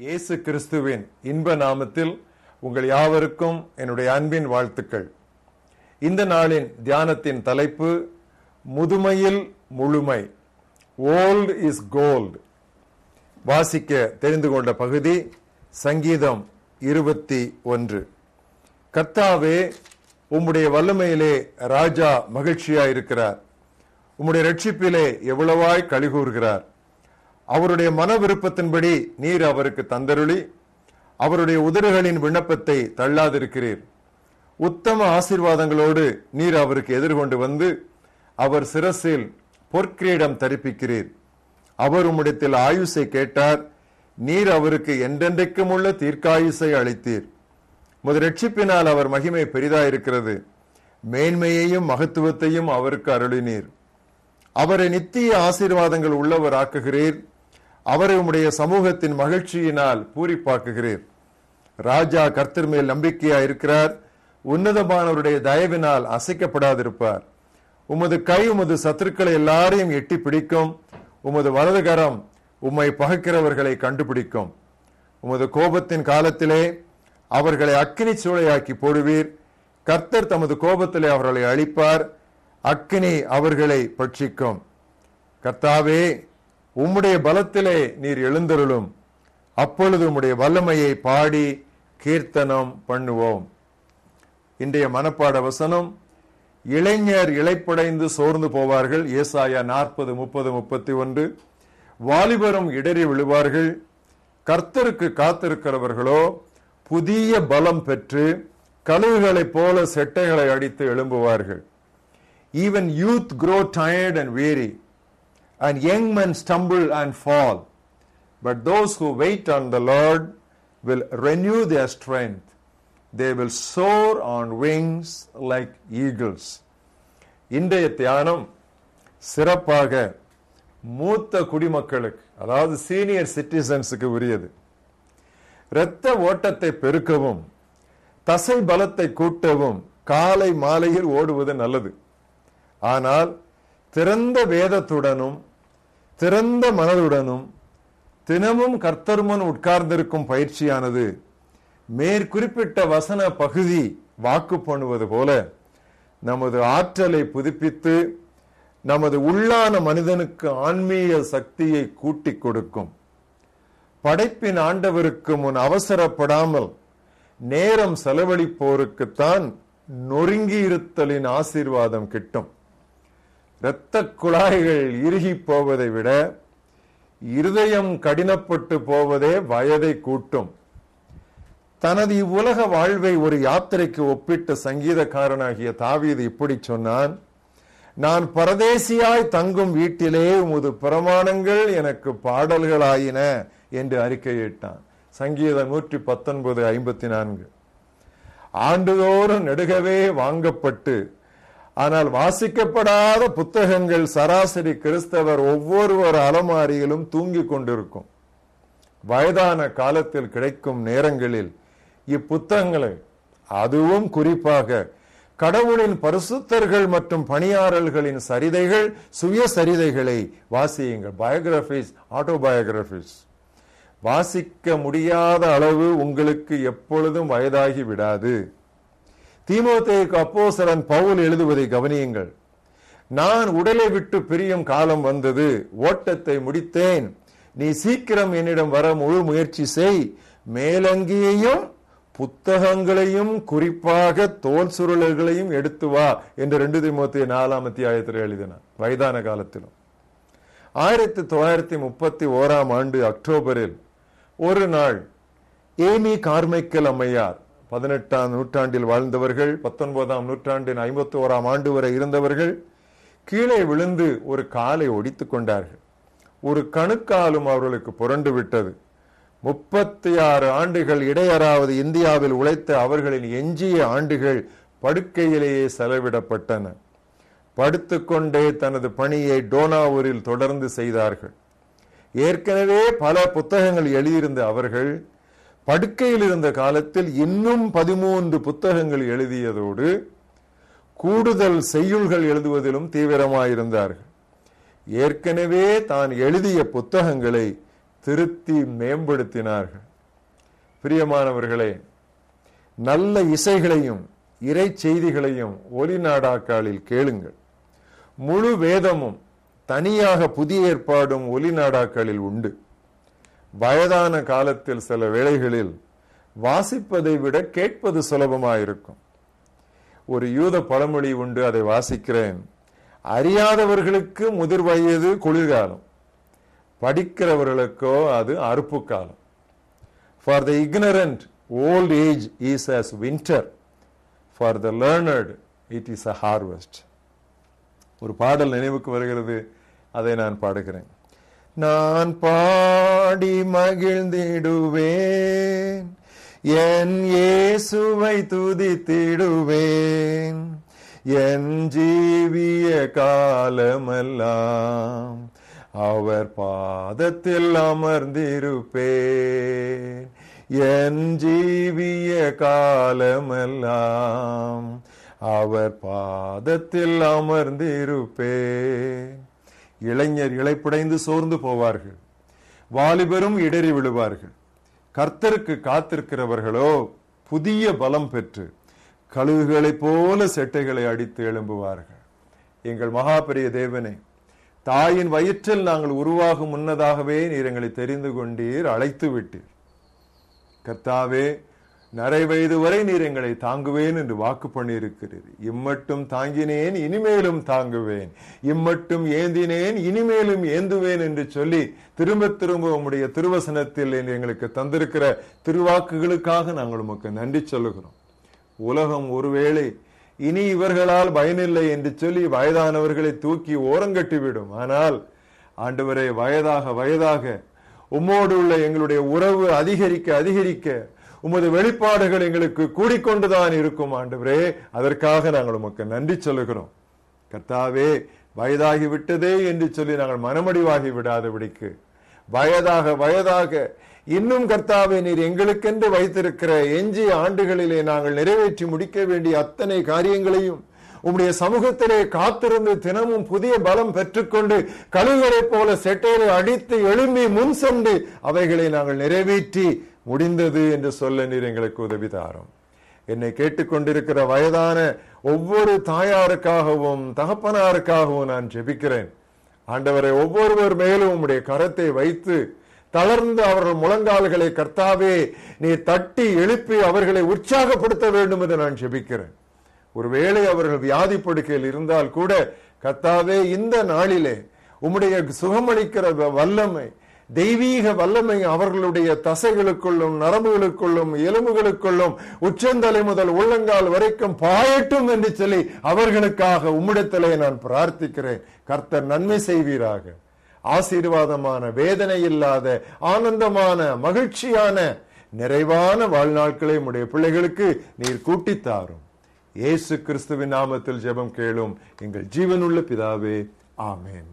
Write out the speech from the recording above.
இயேசு கிறிஸ்துவின் இன்ப நாமத்தில் உங்கள் யாவருக்கும் என்னுடைய அன்பின் வாழ்த்துக்கள். இந்த நாளின் தியானத்தின் தலைப்பு முதுமையில் முழுமை ஓல்ட் இஸ் கோல்டு வாசிக்க தெரிந்து கொண்ட பகுதி சங்கீதம் இருபத்தி ஒன்று. கர்த்தாவே உம்முடைய வல்லமையிலே ராஜா மகிழ்ச்சியாயிருக்கிறார். உம்முடைய ரட்சிப்பிலே எவ்வளவாய் கழிகூறுகிறார். அவருடைய மன விருப்பத்தின்படி நீர் அவருக்கு தந்தருளி அவருடைய உதடுகளின் விண்ணப்பத்தை தள்ளாதிருக்கிறீர். உத்தம ஆசீர்வாதங்களோடு நீர் அவருக்கு எதிர்கொண்டு வந்து அவர் சிரசில் பொற்கிரீடம் தரிப்பிக்கிறீர். அவர் உம்மிடத்தில் ஆயுசை கேட்டார் நீர் அவருக்கு என்றென்றைக்கும் உள்ள தீர்க்காயுசை அளித்தீர். முதலட்சிப்பினால் அவர் மகிமை பெரிதாயிருக்கிறது. மேன்மையையும் மகத்துவத்தையும் அவருக்கு அருளினீர். அவரை நித்திய ஆசீர்வாதங்கள் உள்ளவர் ஆக்குகிறீர் அவரை உம்முடைய சமூகத்தின் மகிழ்ச்சியினால் பூரிப்பாக்குகிறீர் ராஜா கர்த்தர் மேல் நம்பிக்கையா இருக்கிறார். உன்னதமானவருடைய தயவினால் அசைக்கப்படாதிருப்பார். உமது கை உமது சத்துருக்களை எல்லாரையும் எட்டி பிடிக்கும். உமது வலதுகரம் உம்மை பகைக்கிறவர்களை கண்டுபிடிக்கும். உமது கோபத்தின் காலத்திலே அவர்களை அக்கினி சூளையாக்கி போடுவீர். கர்த்தர் தமது கோபத்திலே அவர்களை அழிப்பார். அக்கினி அவர்களை பட்சிக்கும். கர்த்தாவே உம்முடைய பலத்திலே நீர் எழுந்தருளும். அப்பொழுது உம்முடைய வல்லமையை பாடி கீர்த்தனம் பண்ணுவோம். இன்றைய மனப்பாட வசனம் இளைஞர் இழைப்படைந்து சோர்ந்து போவார்கள். ஏசாயா நாற்பது முப்பது முப்பத்தி ஒன்று. வாலிபரும் இடறி விழுவார்கள். கர்த்தருக்கு காத்திருக்கிறவர்களோ புதிய பலம் பெற்று கழுகுகளைப் போல செட்டைகளை அடித்து எழும்புவார்கள். Even youth grow tired and weary and young men stumble and fall but those who wait on the lord will renew their strength they will soar on wings like eagles இன்றைய தியானம் சிறப்பாக மூத்த குடிமக்களுக்கு அதாவது சீனியர் சிட்டிசன்ஸுக்கு உரியது இரத்த ஓட்டத்தை பெருக்கவும் தசை பலத்தை கூட்டவும் காலை மாலையில் ஓடுவது நல்லது ஆனால் திறந்த வேதத்துடனும் திறந்த மனதுடனும் தினமும் கர்த்தருமன் உட்கார்ந்திருக்கும் பயிற்சியானது மேற்குறிப்பிட்ட வசன பகுதி வாக்கு பண்ணுவது போல நமது ஆற்றலை புதுப்பித்து நமது உள்ளான மனிதனுக்கு ஆன்மீக சக்தியை கூட்டிக் கொடுக்கும். படைப்பின் ஆண்டவருக்கு முன் அவசரப்படாமல் நேரம் செலவழிப்போருக்குத்தான் நொறுங்கி இருத்தலின் ஆசீர்வாதம் கிட்டும். இரத்த குழாய்கள் இறுகி போவதை விட இருதயம் கடினப்பட்டு போவதே வயதை கூட்டும். தனது இவ்வுலக வாழ்வை ஒரு யாத்திரைக்கு ஒப்பிட்ட சங்கீதக்காரனாகிய தாவீது இப்படி சொன்னான் நான் பரதேசியாய் தங்கும் வீட்டிலே உமது பிரமாணங்கள் எனக்கு பாடல்களாயின என்று அறிக்கையிட்டான். சங்கீதம் நூற்றி பத்தொன்பது ஐம்பத்தி நான்கு. ஆண்டுதோறும் நெடுகவே வாங்கப்பட்டு ஆனால் வாசிக்கப்படாத புத்தகங்கள் சராசரி கிறிஸ்தவர் ஒவ்வொருவர் அலமாரியிலும் தூங்கிக் கொண்டிருக்கும். வயதான காலத்தில் கிடைக்கும் நேரங்களில் இப்புத்தகங்களை அதுவும் குறிப்பாக கடவுளின் பரிசுத்தர்கள் மற்றும் பணியாளர்களின் சரிதைகள் சுய சரிதைகளை வாசியுங்கள். பயோகிராபிஸ் ஆட்டோபயோகிராபிஸ் வாசிக்க முடியாத அளவு உங்களுக்கு எப்பொழுதும் வயதாகி விடாது. தீமோத்தேக்கு அப்போசரன் பவுல் எழுதுவதை கவனியுங்கள். நான் உடலை விட்டு பிரியும் காலம் வந்தது. ஓட்டத்தை முடித்தேன். நீ சீக்கிரம் என்னிடம் வர முழு முயற்சி செய். மேலங்கியையும் புத்தகங்களையும் குறிப்பாக தோல் சுருளர்களையும் எடுத்து வா என்று ரெண்டு திமுத்தி நாலாம் அத்தியாயத்தில் எழுதினார் வயதான காலத்திலும். ஆயிரத்தி தொள்ளாயிரத்தி முப்பத்தி ஓராம் ஆண்டு அக்டோபரில் ஒரு நாள் ஏமி கார்மைக்கல் அம்மையார் பதினெட்டாம் நூற்றாண்டில் வாழ்ந்தவர்கள் பத்தொன்பதாம் நூற்றாண்டின் ஐம்பத்தி ஓராம் ஆண்டு வரை இருந்தவர்கள் கீழே விழுந்து ஒரு காலை ஒடித்துக் கொண்டார்கள். ஒரு கணுக்காலும் அவர்களுக்கு புரண்டு விட்டது. முப்பத்தி ஆறு ஆண்டுகள் இடையறாவது இந்தியாவில் உழைத்த அவர்களின் எஞ்சிய ஆண்டுகள் படுக்கையிலேயே செலவிடப்பட்டன. படுத்துக்கொண்டே தனது பணியை டோனாவூரில் தொடர்ந்து செய்தார்கள். ஏற்கனவே பல புத்தகங்கள் எழுதியிருந்த அவர்கள் படுக்கையில் இருந்த காலத்தில் இன்னும் பதிமூன்று புத்தகங்கள் எழுதியதோடு கூடுதல் செய்யுள்கள் எழுதுவதிலும் தீவிரமாயிருந்தார்கள். ஏற்கனவே தான் எழுதிய புத்தகங்களை திருத்தி மேம்படுத்தினார்கள். பிரியமானவர்களே நல்ல இசைகளையும் இறை செய்திகளையும் ஒலி நாடாக்காளில் கேளுங்கள். முழு வேதமும் தனியாக புதிய ஏற்பாடும் ஒலி நாடாக்களில் உண்டு. வயதான காலத்தில் சில வேளைகளில் வாசிப்பதை விட கேட்பது சுலபமாயிருக்கும். ஒரு யூத பழமொழி உண்டு அதை வாசிக்கிறேன். அறியாதவர்களுக்கு முதிர் வயது குளிர்காலம். படிக்கிறவர்களுக்கோ அது அறுப்பு காலம் for the ignorant old age is as winter for the learned it is a harvest ஒரு பாடல் நினைவுக்கு வருகிறது அதை நான் பாடுகிறேன். நான் பாடி மகிழ்ந்திடுவேன். என் இயேசுவை துதித்திடுவேன். என் ஜீவிய காலமெல்லாம் அவர் பாதத்தில் அமர்ந்திருப்பேன். என் ஜீவிய காலமெல்லாம் அவர் பாதத்தில் அமர்ந்திருப்பேன். இளைஞர் இழைப்புடைந்து சோர்ந்து போவார்கள். வாலிபரும் இடறி விழுவார்கள். கர்த்தருக்கு காத்திருக்கிறவர்களோ புதிய பலம் பெற்று கழுகுகளைப் போல செட்டைகளை அடித்து எழும்புவார்கள். எங்கள் மகாபெரிய தேவனே தாயின் வயிற்றில் நாங்கள் உருவாகும் முன்னதாகவே நீர் எங்களை தெரிந்து கொண்டீர் அழைத்து விட்டீர் கர்த்தாவே நரை வயது வரை நீர் எங்களை தாங்குவேன் என்று வாக்கு பண்ணியிருக்கிறீர் இம்மட்டும் தாங்கினேன் இனிமேலும் தாங்குவேன். இம்மட்டும் ஏந்தினேன் இனிமேலும் ஏந்துவேன் என்று சொல்லி திரும்ப திரும்ப உம்முடைய திருவசனத்தில் எங்களுக்கு தந்திருக்கிற திருவாக்குகளுக்காக நாங்கள் உமக்கு நன்றி சொல்லுகிறோம். உலகம் ஒருவேளை இனி இவர்களால் பயனில்லை என்று சொல்லி வயதானவர்களை தூக்கி ஓரங்கட்டிவிடும் ஆனால் ஆண்டவரே வயதாக வயதாக உம்மோடு உள்ள எங்களுடைய உறவு அதிகரிக்க அதிகரிக்க உமது வெளிப்பாடுகள் எங்களுக்கு கூடிக்கொண்டுதான் இருக்கும் ஆண்டவரே. அதற்காக நாங்கள் உமக்கு நன்றி சொல்லுகிறோம். கர்த்தாவே வயதாகி விட்டதே என்று சொல்லி நாங்கள் மனமடிவாகி விடாதபடிக்கு. வயதாக வயதாக இன்னும் கர்த்தாவே நீர் எங்களுக்கென்று வைத்திருக்கிற எஞ்சிய ஆண்டுகளிலே நாங்கள் நிறைவேற்றி முடிக்க வேண்டிய அத்தனை காரியங்களையும் உம்முடைய சமூகத்திலே காத்திருந்து தினமும் புதிய பலம் பெற்றுக்கொண்டு கழுகரை போல செட்டைகளை அடித்து எழும்பி முன் சென்று அவைகளை நாங்கள் நிறைவேற்றி முடிந்தது என்று சொல்ல நீர் எங்களுக்கு உதவி தாரும். என்னை கேட்டுக்கொண்டிருக்கிற வயதான ஒவ்வொரு தாயாருக்காகவும் தகப்பனாருக்காகவும் நான் ஜெபிக்கிறேன். ஆண்டவரை ஒவ்வொருவர் மேலும் உம்முடைய கரத்தை வைத்து தளர்ந்து அவர்கள் முழங்கால்களை கர்த்தாவே நீ தட்டி எழுப்பி அவர்களை உற்சாகப்படுத்த வேண்டும் என்று நான் ஜெபிக்கிறேன். ஒருவேளை அவர்கள் வியாதி படுக்கையில் இருந்தால் கூட கர்த்தாவே இந்த நாளிலே உம்முடைய சுகமளிக்கிற வல்லமை தெய்வீக வல்லமை அவர்களுடைய தசைகளுக்குள்ளும் நரம்புகளுக்குள்ளும் எலும்புகளுக்குள்ளும் உச்சந்தலை முதல் உள்ளங்கால் வரைக்கும் பாயட்டும் என்று சொல்லி அவர்களுக்காக உம்மிடத்திலே நான் பிரார்த்திக்கிறேன். கர்த்தர் நன்மை செய்வீராக. ஆசீர்வாதமான வேதனை இல்லாத ஆனந்தமான மகிழ்ச்சியான நிறைவான வாழ்நாட்களை உடைய பிள்ளைகளுக்கு நீர் கூட்டித்தாரும் இயேசு கிறிஸ்துவின் நாமத்தில் ஜெபம் கேளும். எங்கள் ஜீவனுள்ள பிதாவே ஆமேன்.